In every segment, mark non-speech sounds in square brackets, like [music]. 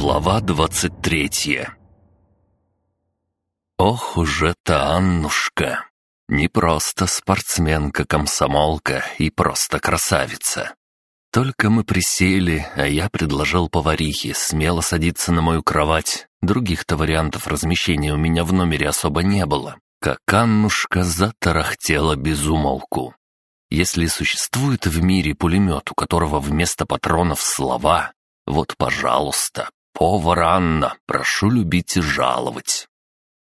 Глава двадцать третья Ох уж эта Аннушка! Не просто спортсменка-комсомолка и просто красавица. Только мы присели, а я предложил поварихе смело садиться на мою кровать. Других-то вариантов размещения у меня в номере особо не было. Как Аннушка затарахтела без умолку. Если существует в мире пулемет, у которого вместо патронов слова, вот, пожалуйста, повар Анна, прошу любить и жаловать.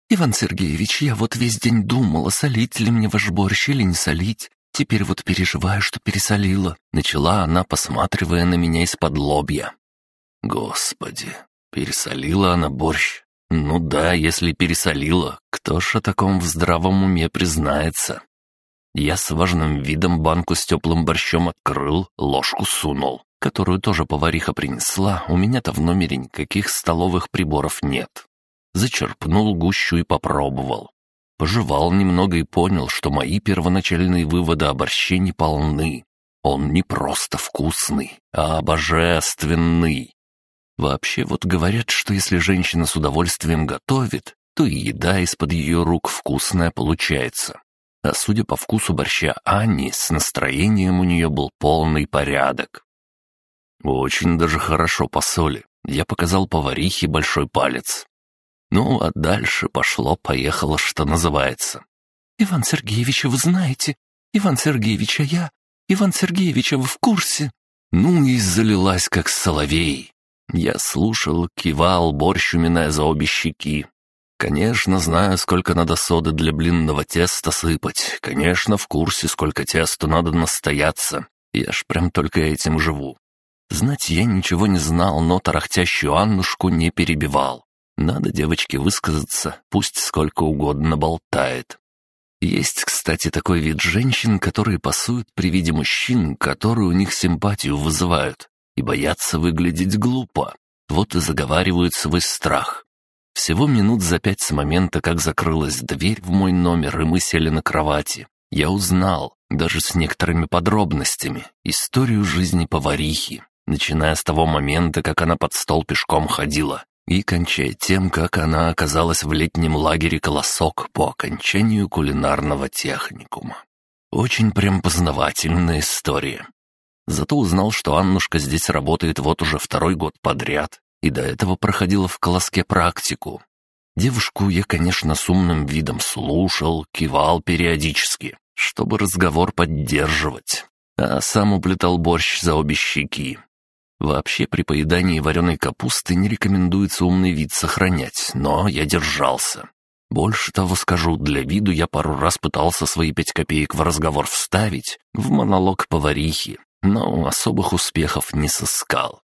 «Иван Сергеевич, я вот весь день думала, солить ли мне ваш борщ или не солить. Теперь вот переживаю, что пересолила», — начала она, посматривая на меня из-под лобья. «Господи, пересолила она борщ. Ну да, если пересолила, кто ж о таком в здравом уме признается?» Я с важным видом банку с теплым борщом открыл, ложку сунул, которую тоже повариха принесла, у меня-то в номере никаких столовых приборов нет. Зачерпнул гущу и попробовал. Пожевал немного и понял, что мои первоначальные выводы о борще не полны. Он не просто вкусный, а божественный. Вообще вот говорят, что если женщина с удовольствием готовит, то и еда из-под ее рук вкусная получается. А судя по вкусу борща Ани, с настроением у нее был полный порядок. Очень даже хорошо по соли. Я показал поварихе большой палец. Ну, а дальше пошло-поехало, что называется. «Иван Сергеевич, вы знаете? Иван Сергеевич, а я? Иван Сергеевич, а вы в курсе?» Ну и залилась, как соловей. Я слушал, кивал, борщ уминая за обе щеки. Конечно, знаю, сколько надо соды для блинного теста сыпать. Конечно, в курсе, сколько тесту надо настояться. Я ж прям только этим живу. Знать я ничего не знал, но тарахтящую Аннушку не перебивал. Надо девочке высказаться, пусть сколько угодно болтает. Есть, кстати, такой вид женщин, которые пасуют при виде мужчин, которые у них симпатию вызывают, и боятся выглядеть глупо. Вот и заговаривают свой страх. Всего минут за пять с момента, как закрылась дверь в мой номер, и мы сели на кровати. Я узнал, даже с некоторыми подробностями, историю жизни поварихи, начиная с того момента, как она под стол пешком ходила, и кончая тем, как она оказалась в летнем лагере «Колосок» по окончанию кулинарного техникума. Очень прям познавательная история. Зато узнал, что Аннушка здесь работает вот уже второй год подряд, и до этого проходила в колоске практику. Девушку я, конечно, с умным видом слушал, кивал периодически, чтобы разговор поддерживать, а сам уплетал борщ за обе щеки. Вообще при поедании вареной капусты не рекомендуется умный вид сохранять, но я держался. Больше того скажу, для виду я пару раз пытался свои пять копеек в разговор вставить, в монолог поварихи, но особых успехов не сыскал.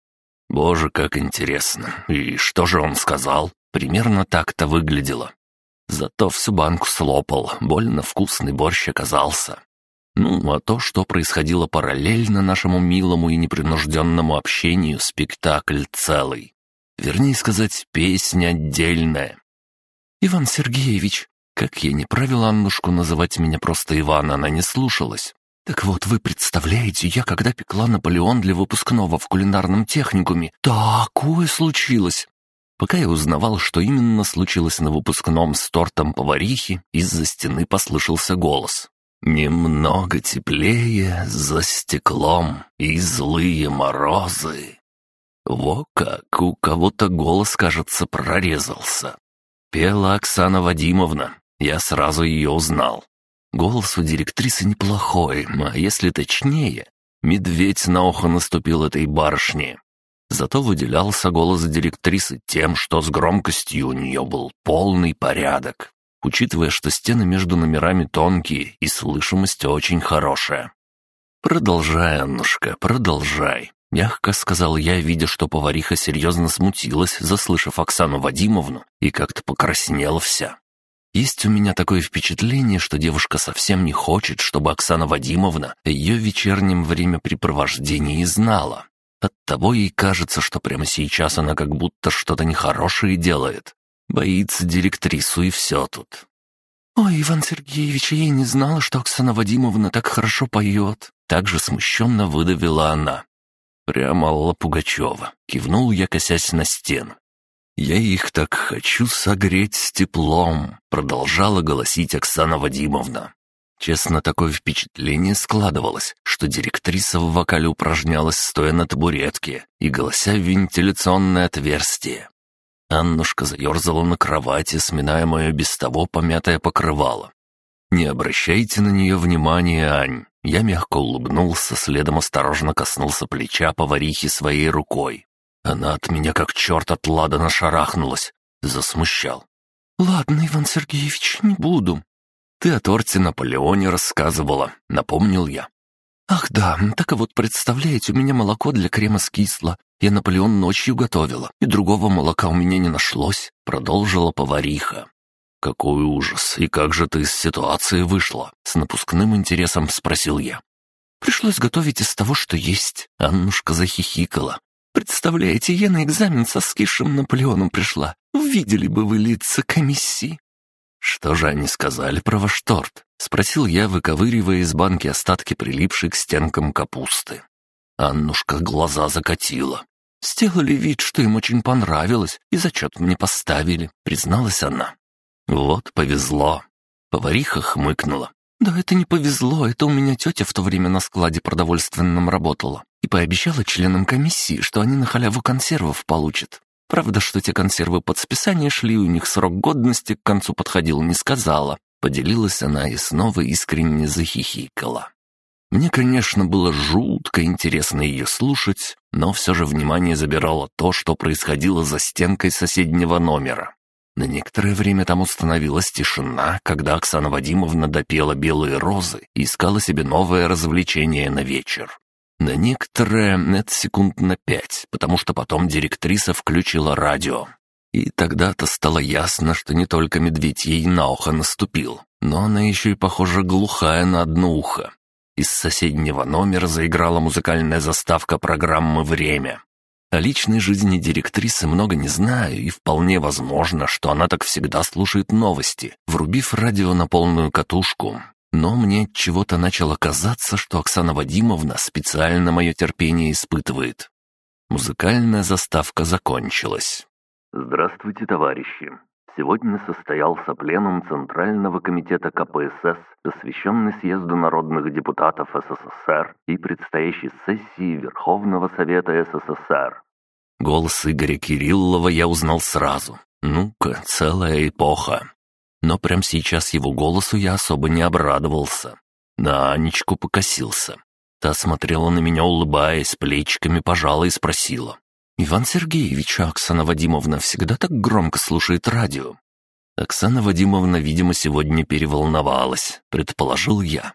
Боже, как интересно. И что же он сказал? Примерно так-то выглядело. Зато всю банку слопал, больно вкусный борщ оказался. Ну, а то, что происходило параллельно нашему милому и непринужденному общению, спектакль целый. Вернее сказать, песня отдельная. «Иван Сергеевич, как я не правила Аннушку называть меня просто Иван, она не слушалась. Так вот, вы представляете, я когда пекла Наполеон для выпускного в кулинарном техникуме, такое случилось. Пока я узнавал, что именно случилось на выпускном с тортом поварихи, из-за стены послышался голос. «Немного теплее за стеклом и злые морозы». Во как, у кого-то голос, кажется, прорезался. Пела Оксана Вадимовна, я сразу ее узнал. Голос у директрисы неплохой, а если точнее, медведь на ухо наступил этой барышне. Зато выделялся голос директрисы тем, что с громкостью у нее был полный порядок, учитывая, что стены между номерами тонкие и слышимость очень хорошая. «Продолжай, Аннушка, продолжай», — мягко сказал я, видя, что повариха серьезно смутилась, заслышав Оксану Вадимовну, и как-то покраснела вся. Есть у меня такое впечатление, что девушка совсем не хочет, чтобы Оксана Вадимовна о ее вечернем времяпрепровождении знала. Оттого ей кажется, что прямо сейчас она как будто что-то нехорошее делает. Боится директрису и все тут. «Ой, Иван Сергеевич, я и не знала, что Оксана Вадимовна так хорошо поет», так же смущенно выдавила она. Прямо Алла Пугачева. Кивнул я, косясь на стену. «Я их так хочу согреть с теплом», — продолжала голосить Оксана Вадимовна. Честно, такое впечатление складывалось, что директриса в вокале упражнялась, стоя на табуретке и голося в вентиляционное отверстие. Аннушка заерзала на кровати, сминая мое без того помятое покрывало. «Не обращайте на нее внимания, Ань». Я мягко улыбнулся, следом осторожно коснулся плеча поварихи своей рукой. Она от меня как черт от ладана шарахнулась. Засмущал. «Ладно, Иван Сергеевич, не буду». «Ты о торте Наполеоне рассказывала», — напомнил я. «Ах да, так и вот представляете, у меня молоко для крема скисло. Я Наполеон ночью готовила, и другого молока у меня не нашлось», — продолжила повариха. «Какой ужас! И как же ты из ситуации вышла?» С напускным интересом спросил я. «Пришлось готовить из того, что есть». Аннушка захихикала. «Представляете, я на экзамен со скисшим Наполеоном пришла. Увидели бы вы лица комиссии». «Что же они сказали про ваш торт?» — спросил я, выковыривая из банки остатки прилипшей к стенкам капусты. Аннушка глаза закатила. «Сделали вид, что им очень понравилось, и зачет мне поставили», — призналась она. «Вот повезло». Повариха хмыкнула. «Да это не повезло, это у меня тетя в то время на складе продовольственном работала и пообещала членам комиссии, что они на халяву консервов получат. Правда, что те консервы под списание шли, у них срок годности к концу подходил, не сказала». Поделилась она и снова искренне захихикала. Мне, конечно, было жутко интересно ее слушать, но все же внимание забирало то, что происходило за стенкой соседнего номера. На некоторое время там установилась тишина, когда Оксана Вадимовна допела белые розы и искала себе новое развлечение на вечер. На некоторое — это секунд на пять, потому что потом директриса включила радио. И тогда-то стало ясно, что не только медведь ей на ухо наступил, но она еще и, похоже, глухая на одно ухо. Из соседнего номера заиграла музыкальная заставка программы «Время». О личной жизни директрисы много не знаю, и вполне возможно, что она так всегда слушает новости, врубив радио на полную катушку. Но мне чего-то начало казаться, что Оксана Вадимовна специально мое терпение испытывает. Музыкальная заставка закончилась. «Здравствуйте, товарищи. Сегодня состоялся пленум Центрального комитета КПСС, посвященный съезду народных депутатов СССР и предстоящей сессии Верховного Совета СССР. Голос Игоря Кириллова я узнал сразу. Ну-ка, целая эпоха. Но прямо сейчас его голосу я особо не обрадовался. На Анечку покосился. Та смотрела на меня, улыбаясь, плечиками пожала и спросила. «Иван Сергеевич, а Оксана Вадимовна всегда так громко слушает радио?» Оксана Вадимовна, видимо, сегодня переволновалась, предположил я.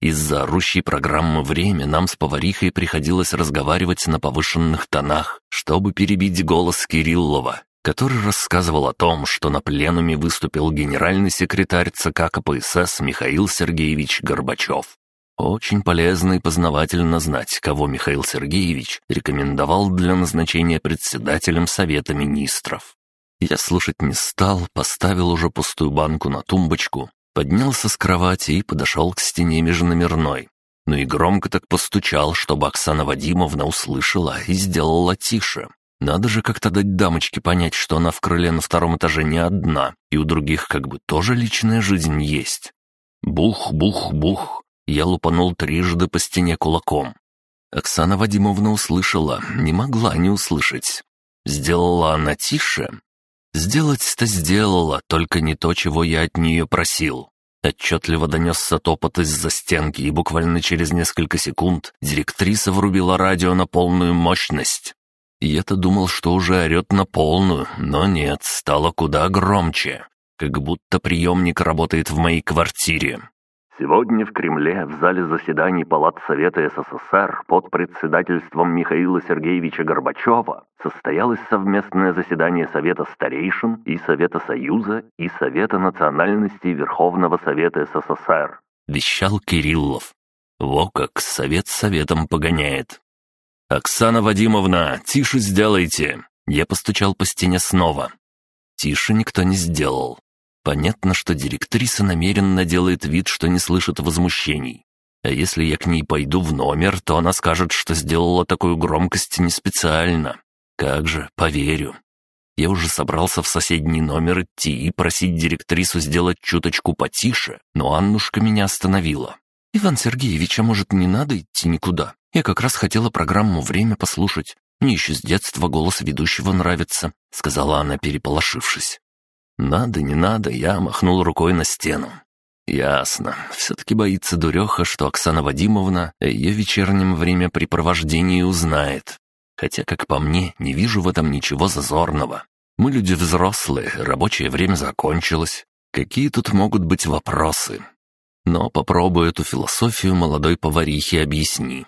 Из-за орущей программы «Время» нам с поварихой приходилось разговаривать на повышенных тонах, чтобы перебить голос Кириллова, который рассказывал о том, что на пленуме выступил генеральный секретарь ЦК КПСС Михаил Сергеевич Горбачев. Очень полезно и познавательно знать, кого Михаил Сергеевич рекомендовал для назначения председателем Совета Министров. Я слушать не стал, поставил уже пустую банку на тумбочку, поднялся с кровати и подошел к стене межномерной. Ну и громко так постучал, чтобы Оксана Вадимовна услышала и сделала тише. Надо же как-то дать дамочке понять, что она в крыле на втором этаже не одна, и у других как бы тоже личная жизнь есть. Бух-бух-бух. Я лупанул трижды по стене кулаком. Оксана Вадимовна услышала, не могла не услышать. Сделала она тише. Сделать-то сделала, только не то, чего я от нее просил. Отчетливо донесся топот из-за стенки, и буквально через несколько секунд директриса врубила радио на полную мощность. Я-то думал, что уже орет на полную, но нет, стало куда громче. Как будто приемник работает в моей квартире. Сегодня в Кремле, в зале заседаний Палат Совета СССР под председательством Михаила Сергеевича Горбачева состоялось совместное заседание Совета Старейшин и Совета Союза и Совета национальностей Верховного Совета СССР. Вещал Кириллов. Во как совет советом погоняет. «Оксана Вадимовна, тише сделайте!» Я постучал по стене снова. Тише никто не сделал. Понятно, что директриса намеренно делает вид, что не слышит возмущений. А если я к ней пойду в номер, то она скажет, что сделала такую громкость не специально. Как же, поверю. Я уже собрался в соседний номер идти и просить директрису сделать чуточку потише, но Аннушка меня остановила. «Иван Сергеевич, а может, не надо идти никуда? Я как раз хотела программу «Время» послушать. Мне еще с детства голос ведущего нравится», — сказала она, переполошившись. «Надо, не надо», — я махнул рукой на стену. «Ясно. Все-таки боится дуреха, что Оксана Вадимовна о ее вечернем времяпрепровождении узнает. Хотя, как по мне, не вижу в этом ничего зазорного. Мы люди взрослые, рабочее время закончилось. Какие тут могут быть вопросы? Но попробую эту философию молодой поварихе объясни.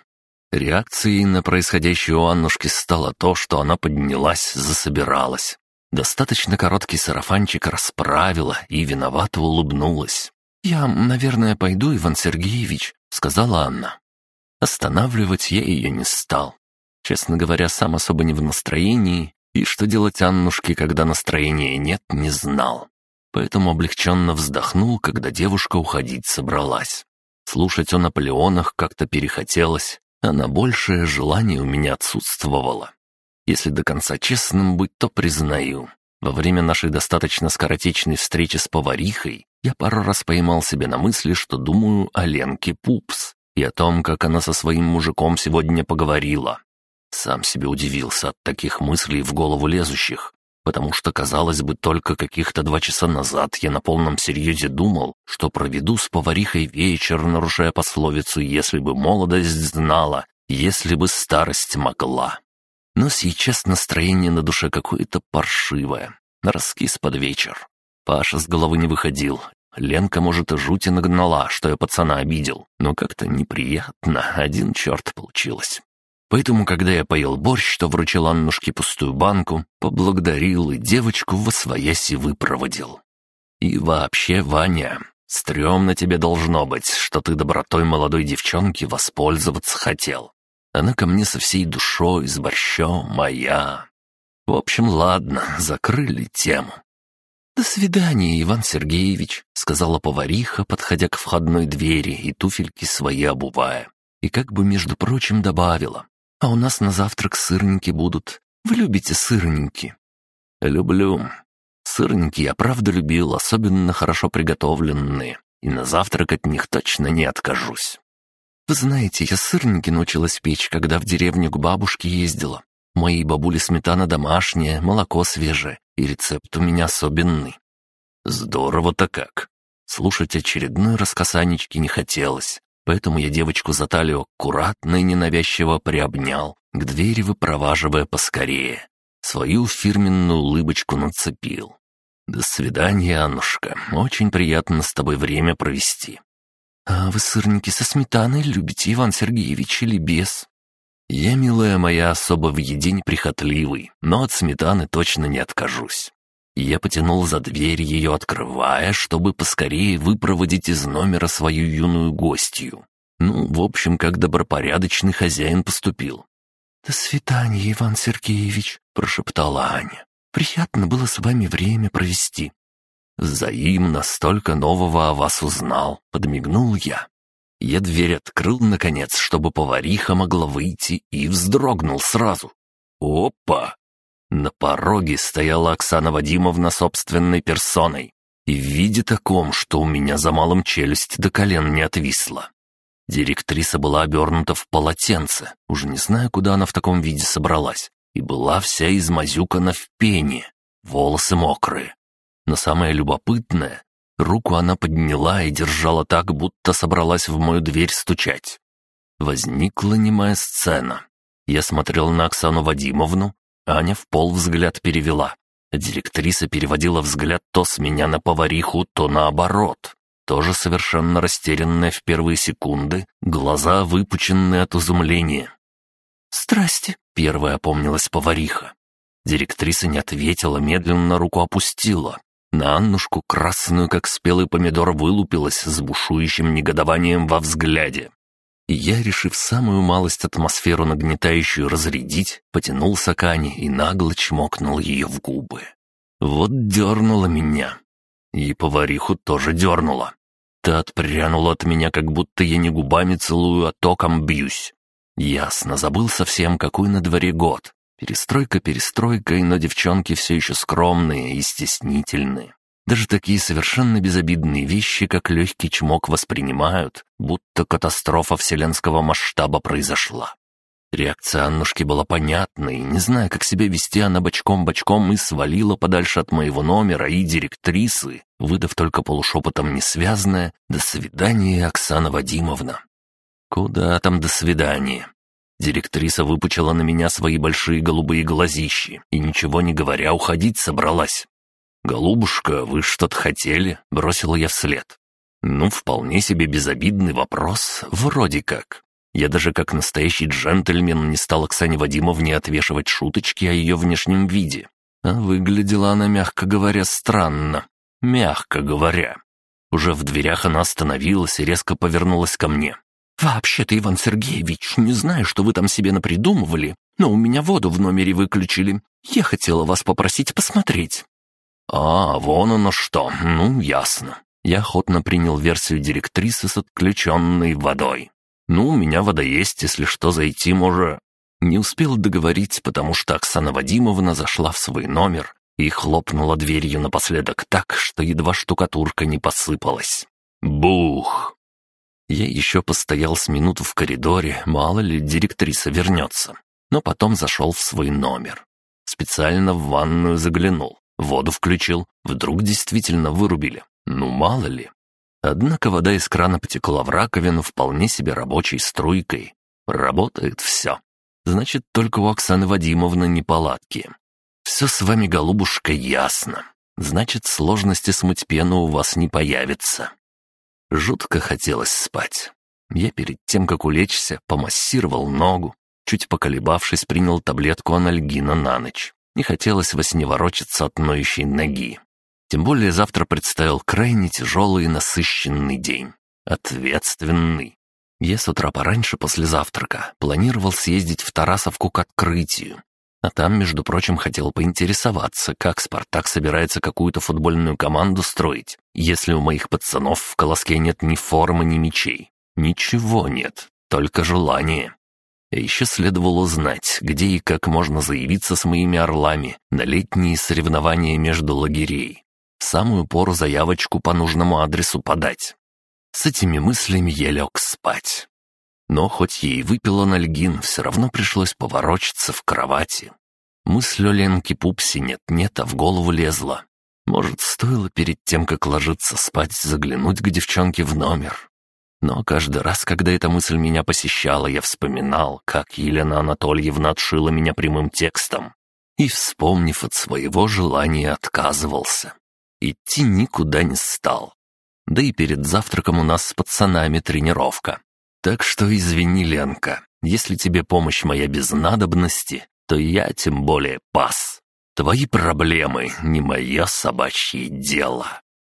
Реакцией на происходящее у Аннушки стало то, что она поднялась, засобиралась. Достаточно короткий сарафанчик расправила и виновато улыбнулась. «Я, наверное, пойду, Иван Сергеевич», — сказала Анна. Останавливать я ее не стал. Честно говоря, сам особо не в настроении, и что делать Аннушке, когда настроения нет, не знал. Поэтому облегченно вздохнул, когда девушка уходить собралась. Слушать о Наполеонах как-то перехотелось, а на большее желание у меня отсутствовало. Если до конца честным быть, то признаю. Во время нашей достаточно скоротечной встречи с поварихой я пару раз поймал себя на мысли, что думаю о Ленке Пупс и о том, как она со своим мужиком сегодня поговорила. Сам себе удивился от таких мыслей в голову лезущих, потому что, казалось бы, только каких-то два часа назад я на полном серьезе думал, что проведу с поварихой вечер, нарушая пословицу «если бы молодость знала, если бы старость могла». Но сейчас настроение на душе какое-то паршивое, раскис под вечер. Паша с головы не выходил. Ленка, может, и жути нагнала, что я пацана обидел, но как-то неприятно, один черт получилось. Поэтому, когда я поел борщ, то вручил Аннушке пустую банку, поблагодарил и девочку во свояси выпроводил. И вообще, Ваня, стрёмно тебе должно быть, что ты добротой молодой девчонки воспользоваться хотел. Она ко мне со всей душой, с борщом, моя. В общем, ладно, [laughs] закрыли тему. «До свидания, Иван Сергеевич», — сказала повариха, подходя к входной двери и туфельки свои обувая. И как бы, между прочим, добавила. «А у нас на завтрак сырники будут. Вы любите сырники?» «Люблю. Сырники я правда любил, особенно хорошо приготовленные, и на завтрак от них точно не откажусь». Вы знаете, я сырники научилась печь, когда в деревню к бабушке ездила. Моей бабуле сметана домашняя, молоко свежее, и рецепт у меня особенный. Здорово-то как. Слушать очередной рассказ Анечки не хотелось, поэтому я девочку за талию аккуратно и ненавязчиво приобнял, к двери выпроваживая поскорее. Свою фирменную улыбочку нацепил. «До свидания, Аннушка. Очень приятно с тобой время провести. «А вы сырники со сметаной любите, Иван Сергеевич, или без?» «Я, милая моя, особо в еде неприхотливый, но от сметаны точно не откажусь». Я потянул за дверь, ее открывая, чтобы поскорее выпроводить из номера свою юную гостью. Ну, в общем, как добропорядочный хозяин поступил. «До свидания, Иван Сергеевич», — прошептала Аня. «Приятно было с вами время провести. «Взаимно столько нового о вас узнал», — подмигнул я. Я дверь открыл, наконец, чтобы повариха могла выйти, и вздрогнул сразу. «Опа!» На пороге стояла Оксана Вадимовна собственной персоной. И в виде таком, что у меня за малым челюсть до колен не отвисла. Директриса была обернута в полотенце, уже не знаю, куда она в таком виде собралась, и была вся измазюкана в пене, волосы мокрые. Но самое любопытное, руку она подняла и держала так, будто собралась в мою дверь стучать. Возникла немая сцена. Я смотрел на Оксану Вадимовну, Аня в пол взгляд перевела. директриса переводила взгляд то с меня на повариху, то наоборот. Тоже совершенно растерянная в первые секунды, глаза выпученные от изумления. «Здрасте», — первая опомнилась повариха. Директриса не ответила, медленно руку опустила. На Аннушку, красную, как спелый помидор, вылупилась с бушующим негодованием во взгляде. И я, решив самую малость атмосферу нагнетающую разрядить, потянулся к Ане и нагло чмокнул ее в губы. Вот дернула меня. И повариху тоже дернула. Та отпрянула от меня, как будто я не губами целую, а током бьюсь. Ясно, забыл совсем, какой на дворе год. Перестройка перестройкой, но девчонки все еще скромные и стеснительные. Даже такие совершенно безобидные вещи, как легкий чмок, воспринимают, будто катастрофа вселенского масштаба произошла. Реакция Аннушки была понятной, не зная, как себя вести, она бочком-бочком и свалила подальше от моего номера и директрисы, выдав только полушепотом несвязное «До свидания, Оксана Вадимовна». Куда там до свидания? Директриса выпучила на меня свои большие голубые глазищи и, ничего не говоря, уходить собралась. «Голубушка, вы что-то хотели?» — бросила я вслед. «Ну, вполне себе безобидный вопрос, вроде как. Я даже как настоящий джентльмен не стал Оксане Вадимовне отвешивать шуточки о ее внешнем виде. А выглядела она, мягко говоря, странно. Мягко говоря. Уже в дверях она остановилась и резко повернулась ко мне. «Вообще-то, Иван Сергеевич, не знаю, что вы там себе напридумывали, но у меня воду в номере выключили. Я хотела вас попросить посмотреть». «А, вон оно что, ну, ясно». Я охотно принял версию директрисы с отключенной водой. «Ну, у меня вода есть, если что, зайти можно...» Не успел договорить, потому что Оксана Вадимовна зашла в свой номер и хлопнула дверью напоследок так, что едва штукатурка не посыпалась. Бух! Я еще постоял с минуту в коридоре, мало ли директриса вернется. Но потом зашел в свой номер. Специально в ванную заглянул, воду включил, вдруг действительно вырубили. Ну, мало ли. Однако вода из крана потекла в раковину вполне себе рабочей струйкой. Работает все. Значит, только у Оксаны Вадимовны неполадки. Все с вами, голубушка, ясно. Значит, сложности смыть пену у вас не появится. Жутко хотелось спать. Я перед тем, как улечься, помассировал ногу. Чуть поколебавшись, принял таблетку анальгина на ночь. Не хотелось во сне ворочаться от ноющей ноги. Тем более завтра представил крайне тяжелый и насыщенный день. Ответственный. Я с утра пораньше после завтрака планировал съездить в Тарасовку к открытию. А там, между прочим, хотел поинтересоваться, как «Спартак» собирается какую-то футбольную команду строить, если у моих пацанов в колоске нет ни формы, ни мечей. Ничего нет, только желание. И еще следовало узнать, где и как можно заявиться с моими орлами на летние соревнования между лагерей в самую пору заявочку по нужному адресу подать. С этими мыслями я лег спать. Но хоть ей выпила нальгин, все равно пришлось поворочиться в кровати. Мысль о Ленке Пупси нет-нет, а в голову лезла. Может, стоило перед тем, как ложиться спать, заглянуть к девчонке в номер. Но каждый раз, когда эта мысль меня посещала, я вспоминал, как Елена Анатольевна отшила меня прямым текстом. И, вспомнив от своего желания, отказывался. Идти никуда не стал. Да и перед завтраком у нас с пацанами тренировка. Так что извини, Ленка, если тебе помощь моя без надобности, то я тем более пас. Твои проблемы не мое собачье дело.